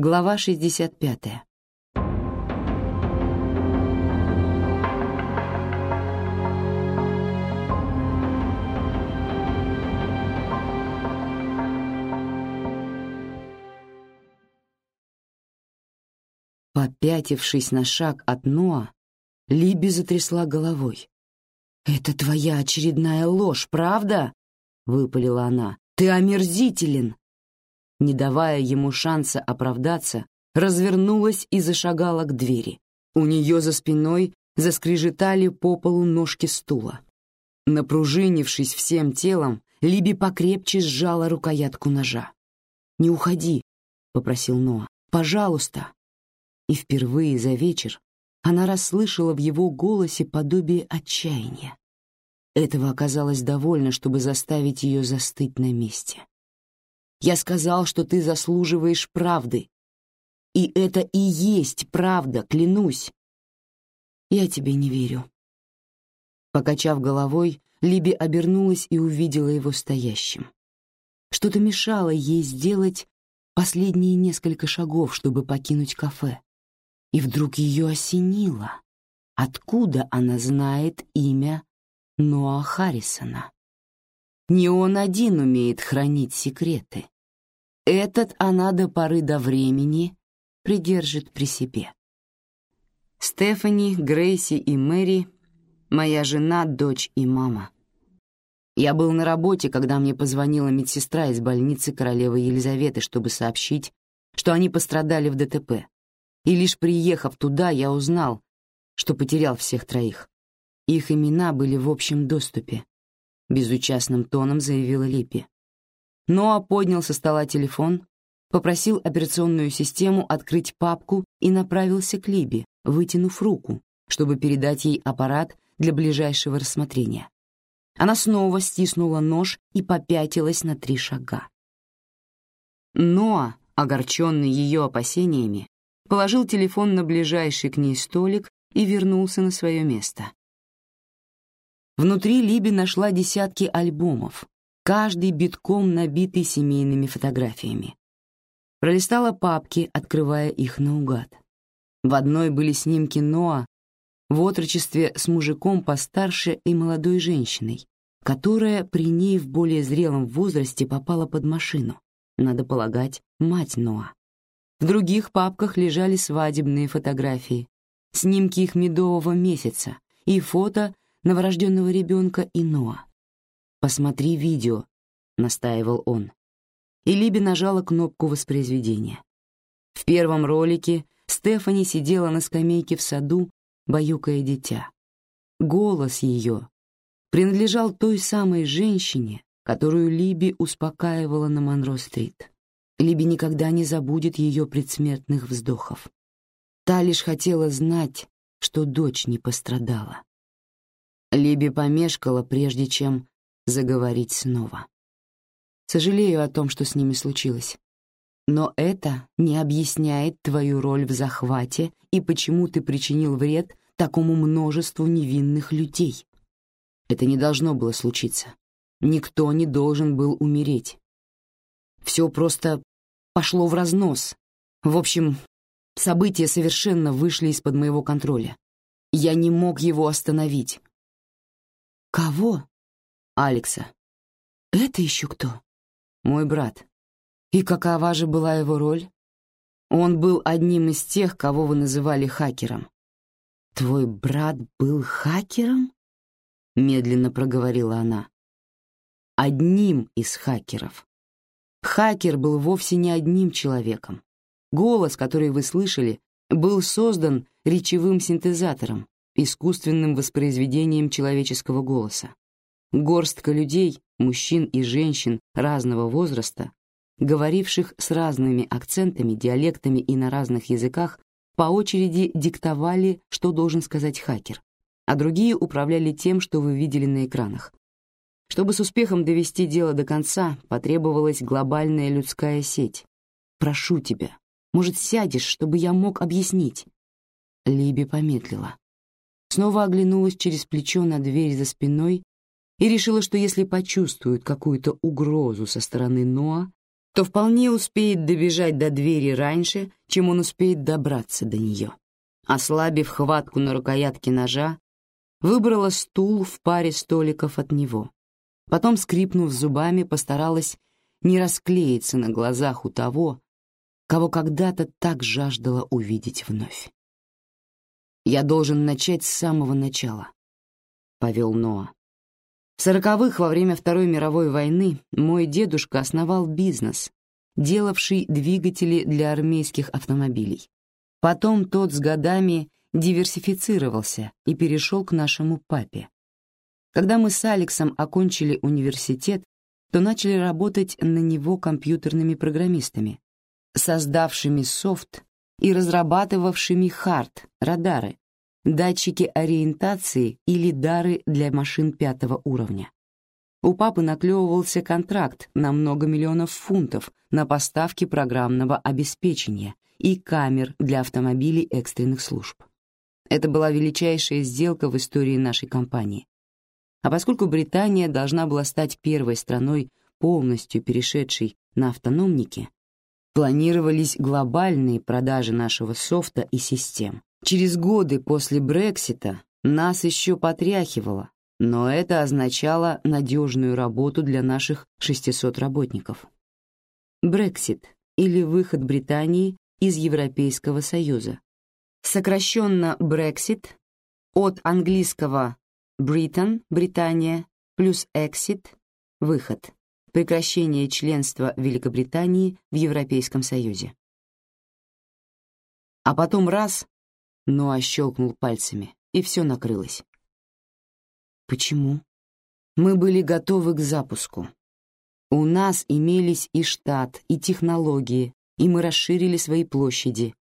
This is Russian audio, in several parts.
Глава 65. Попятившись на шаг от Ноа, Либи затрясла головой. «Это твоя очередная ложь, правда?» — выпалила она. «Ты омерзителен!» Не давая ему шанса оправдаться, развернулась и зашагала к двери. У нее за спиной заскрежетали по полу ножки стула. Напружинившись всем телом, Либи покрепче сжала рукоятку ножа. «Не уходи», — попросил Ноа. «Пожалуйста» и впервые за вечер она расслышала в его голосе подобие отчаяния. Этого оказалось довольно, чтобы заставить ее застыть на месте. «Я сказал, что ты заслуживаешь правды. И это и есть правда, клянусь. Я тебе не верю». Покачав головой, Либи обернулась и увидела его стоящим. Что-то мешало ей сделать последние несколько шагов, чтобы покинуть кафе. И вдруг ее осенило. Откуда она знает имя Ноа Харрисона? Не он один умеет хранить секреты. Этот она до поры до времени придержит при себе. Стефани, Грейси и Мэри — моя жена, дочь и мама. Я был на работе, когда мне позвонила медсестра из больницы королевы Елизаветы, чтобы сообщить, что они пострадали в ДТП и лишь приехав туда, я узнал, что потерял всех троих. Их имена были в общем доступе, безучастным тоном заявила Липпи. Ноа поднял со стола телефон, попросил операционную систему открыть папку и направился к Либе, вытянув руку, чтобы передать ей аппарат для ближайшего рассмотрения. Она снова стиснула нож и попятилась на три шага. Ноа, огорченный ее опасениями, положил телефон на ближайший к ней столик и вернулся на свое место. Внутри Либи нашла десятки альбомов, каждый битком набитый семейными фотографиями. Пролистала папки, открывая их наугад. В одной были снимки Ноа в отрочестве с мужиком постарше и молодой женщиной, которая при ней в более зрелом возрасте попала под машину, надо полагать, мать Ноа. В других папках лежали свадебные фотографии, снимки их медового месяца и фото новорожденного ребенка и Ноа. «Посмотри видео», — настаивал он. И Либи нажала кнопку воспроизведения. В первом ролике Стефани сидела на скамейке в саду, баюкая дитя. Голос ее принадлежал той самой женщине, которую Либи успокаивала на Монро-стрит. Либи никогда не забудет ее предсмертных вздохов. Та лишь хотела знать, что дочь не пострадала. Либи помешкала, прежде чем заговорить снова. Сожалею о том, что с ними случилось. Но это не объясняет твою роль в захвате и почему ты причинил вред такому множеству невинных людей. Это не должно было случиться. Никто не должен был умереть. Все просто пошло в разнос. В общем, события совершенно вышли из-под моего контроля. Я не мог его остановить. Кого? Алекса. Это еще кто? Мой брат. И какова же была его роль? Он был одним из тех, кого вы называли хакером. Твой брат был хакером? Медленно проговорила она. Одним из хакеров. Хакер был вовсе не одним человеком. Голос, который вы слышали, был создан речевым синтезатором, искусственным воспроизведением человеческого голоса. Горстка людей, мужчин и женщин разного возраста, говоривших с разными акцентами, диалектами и на разных языках, по очереди диктовали, что должен сказать хакер, а другие управляли тем, что вы видели на экранах. Чтобы с успехом довести дело до конца, потребовалась глобальная людская сеть. Прошу тебя, может, сядешь, чтобы я мог объяснить?» Либи помедлила. Снова оглянулась через плечо на дверь за спиной и решила, что если почувствует какую-то угрозу со стороны Ноа, то вполне успеет добежать до двери раньше, чем он успеет добраться до нее. Ослабив хватку на рукоятке ножа, выбрала стул в паре столиков от него. Потом, скрипнув зубами, постаралась не расклеиться на глазах у того, кого когда-то так жаждала увидеть вновь. «Я должен начать с самого начала», — повел Ноа. В сороковых, во время Второй мировой войны, мой дедушка основал бизнес, делавший двигатели для армейских автомобилей. Потом тот с годами диверсифицировался и перешел к нашему папе. Когда мы с Алексом окончили университет, то начали работать на него компьютерными программистами, создавшими софт и разрабатывавшими хард, радары, датчики ориентации или дары для машин пятого уровня. У папы наклевывался контракт на много миллионов фунтов на поставки программного обеспечения и камер для автомобилей экстренных служб. Это была величайшая сделка в истории нашей компании. А поскольку Британия должна была стать первой страной, полностью перешедшей на автономники, планировались глобальные продажи нашего софта и систем. Через годы после Брексита нас еще потряхивало, но это означало надежную работу для наших 600 работников. Брексит или выход Британии из Европейского Союза. Сокращенно Brexit от английского Britain — Британия, плюс Exit — выход, прекращение членства Великобритании в Европейском Союзе. А потом раз, Ноа щелкнул пальцами, и все накрылось. Почему? Мы были готовы к запуску. У нас имелись и штат, и технологии, и мы расширили свои площади.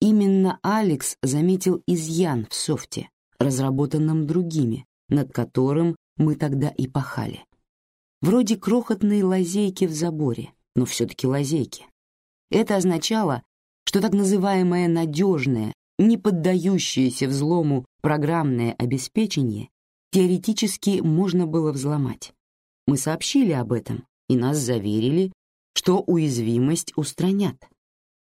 Именно Алекс заметил изъян в софте, разработанном другими, над которым мы тогда и пахали. Вроде крохотные лазейки в заборе, но все-таки лазейки. Это означало, что так называемое надежное, не поддающееся взлому программное обеспечение теоретически можно было взломать. Мы сообщили об этом, и нас заверили, что уязвимость устранят.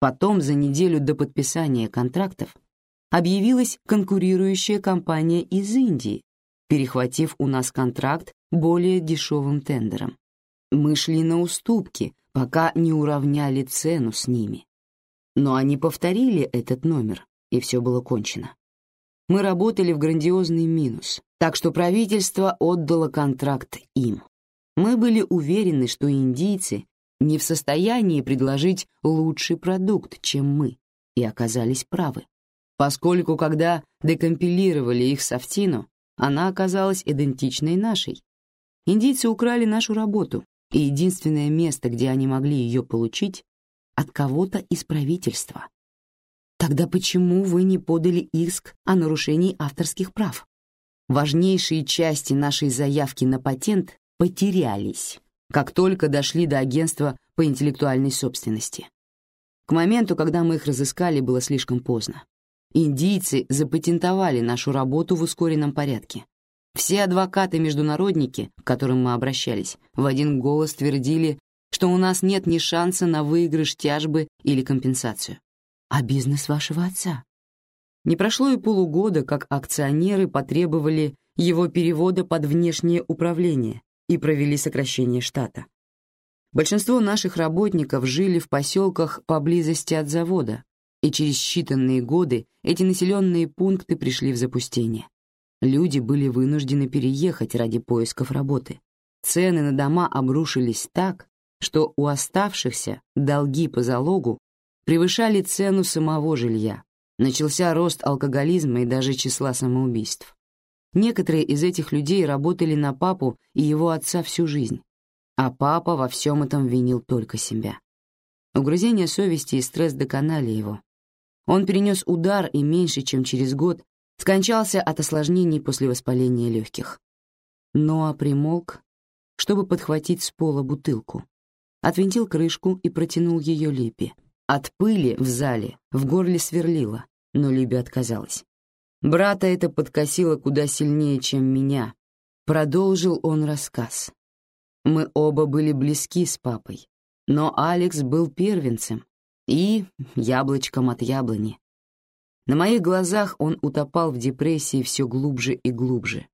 Потом, за неделю до подписания контрактов, объявилась конкурирующая компания из Индии, перехватив у нас контракт более дешевым тендером. Мы шли на уступки, пока не уравняли цену с ними. Но они повторили этот номер, и все было кончено. Мы работали в грандиозный минус, так что правительство отдало контракт им. Мы были уверены, что индийцы не в состоянии предложить лучший продукт, чем мы, и оказались правы, поскольку когда декомпилировали их софтину, она оказалась идентичной нашей. Индийцы украли нашу работу, и единственное место, где они могли ее получить, от кого-то из правительства. Тогда почему вы не подали иск о нарушении авторских прав? Важнейшие части нашей заявки на патент потерялись, как только дошли до агентства по интеллектуальной собственности. К моменту, когда мы их разыскали, было слишком поздно. Индийцы запатентовали нашу работу в ускоренном порядке. Все адвокаты-международники, к которым мы обращались, в один голос твердили, что у нас нет ни шанса на выигрыш тяжбы или компенсацию. А бизнес вашего отца? Не прошло и полугода, как акционеры потребовали его перевода под внешнее управление и провели сокращение штата. Большинство наших работников жили в поселках поблизости от завода, и через считанные годы эти населенные пункты пришли в запустение. Люди были вынуждены переехать ради поисков работы. Цены на дома обрушились так, что у оставшихся долги по залогу превышали цену самого жилья. Начался рост алкоголизма и даже числа самоубийств. Некоторые из этих людей работали на папу и его отца всю жизнь, а папа во всем этом винил только себя. Угрызение совести и стресс доконали его, он перенес удар и меньше, чем через год, скончался от осложнений после воспаления легких. Ноа примолк, чтобы подхватить с пола бутылку, отвинтил крышку и протянул ее Липе. От пыли в зале в горле сверлило, но Либе отказалась. Брата это подкосило куда сильнее, чем меня. Продолжил он рассказ. Мы оба были близки с папой, Но Алекс был первенцем и яблочком от яблони. На моих глазах он утопал в депрессии все глубже и глубже.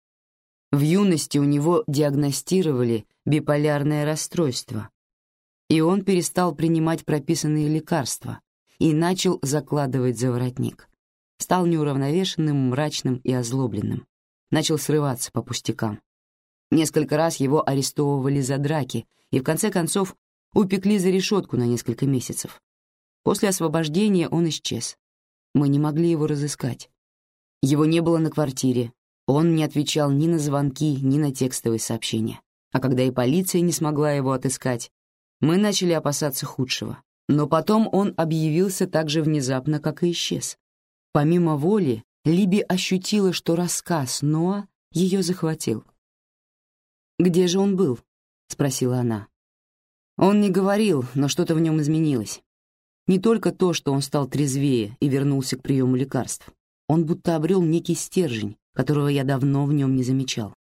В юности у него диагностировали биполярное расстройство, и он перестал принимать прописанные лекарства и начал закладывать за воротник. Стал неуравновешенным, мрачным и озлобленным. Начал срываться по пустякам. Несколько раз его арестовывали за драки и, в конце концов, упекли за решетку на несколько месяцев. После освобождения он исчез. Мы не могли его разыскать. Его не было на квартире, он не отвечал ни на звонки, ни на текстовые сообщения. А когда и полиция не смогла его отыскать, мы начали опасаться худшего. Но потом он объявился так же внезапно, как и исчез. Помимо воли, Либи ощутила, что рассказ Ноа ее захватил. «Где же он был?» — спросила она. Он не говорил, но что-то в нем изменилось. Не только то, что он стал трезвее и вернулся к приему лекарств. Он будто обрел некий стержень, которого я давно в нем не замечал.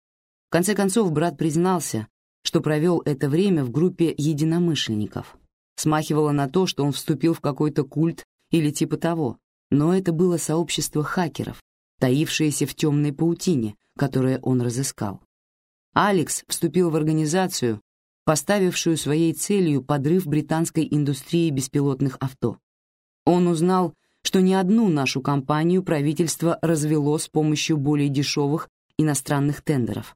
В конце концов, брат признался, что провел это время в группе единомышленников. Смахивало на то, что он вступил в какой-то культ или типа того, но это было сообщество хакеров, таившееся в темной паутине, которое он разыскал. Алекс вступил в организацию, поставившую своей целью подрыв британской индустрии беспилотных авто. Он узнал, что ни одну нашу компанию правительство развело с помощью более дешевых иностранных тендеров.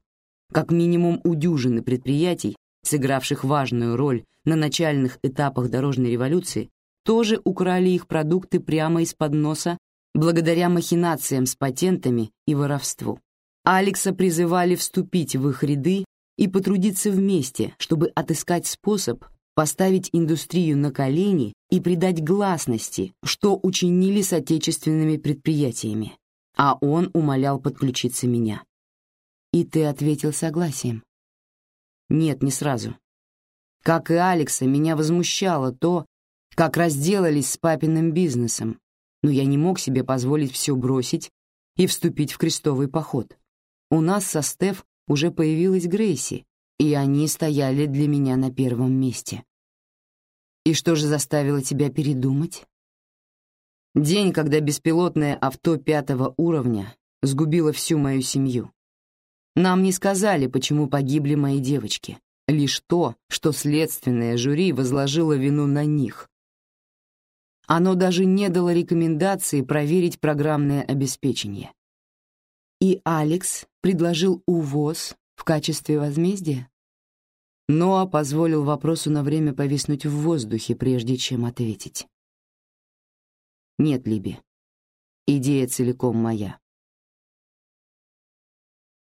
Как минимум у дюжины предприятий, сыгравших важную роль на начальных этапах дорожной революции, тоже украли их продукты прямо из-под носа благодаря махинациям с патентами и воровству. Алекса призывали вступить в их ряды и потрудиться вместе, чтобы отыскать способ поставить индустрию на колени и придать гласности, что учинили с отечественными предприятиями, а он умолял подключиться меня. И ты ответил согласием? Нет, не сразу. Как и Алекса, меня возмущало то, как разделались с папиным бизнесом, но я не мог себе позволить все бросить и вступить в крестовый поход. У нас со Стеф уже появилась Грейси, и они стояли для меня на первом месте. И что же заставило тебя передумать? День, когда беспилотное авто пятого уровня сгубило всю мою семью. Нам не сказали, почему погибли мои девочки, лишь то, что следственное жюри возложило вину на них. Оно даже не дало рекомендации проверить программное обеспечение. И Алекс предложил увоз в качестве возмездия? Ноа позволил вопросу на время повиснуть в воздухе, прежде чем ответить. «Нет, Либи, идея целиком моя.